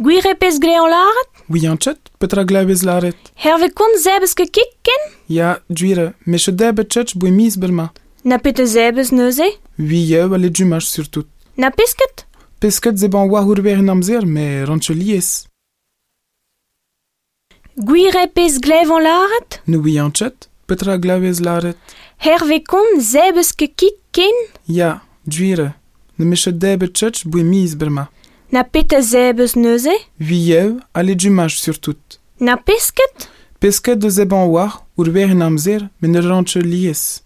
Gwir e pez glean laret? Oui, an chet, petra glavez laret. Herve kont zebes ke kik ken? Ja, djure, me che debe chet boi mis belma. Na pete zebes neuze? Oui, je, wale djumaj surtout. Na pesket? Pesket ze ban war urber amzer, me ranche liez. Gwir e pez glevan laret? Nou, oui, an chet, petra glavez laret. Herve kont zebes ke kik ken? Ja, djure, ne me che debe chet boi mis belma. Na pet a zebus neuze? Viev, ale djumaj surtout. Na pesket? Pesket de zeban war, ur ver amzer, men ne ranche lies.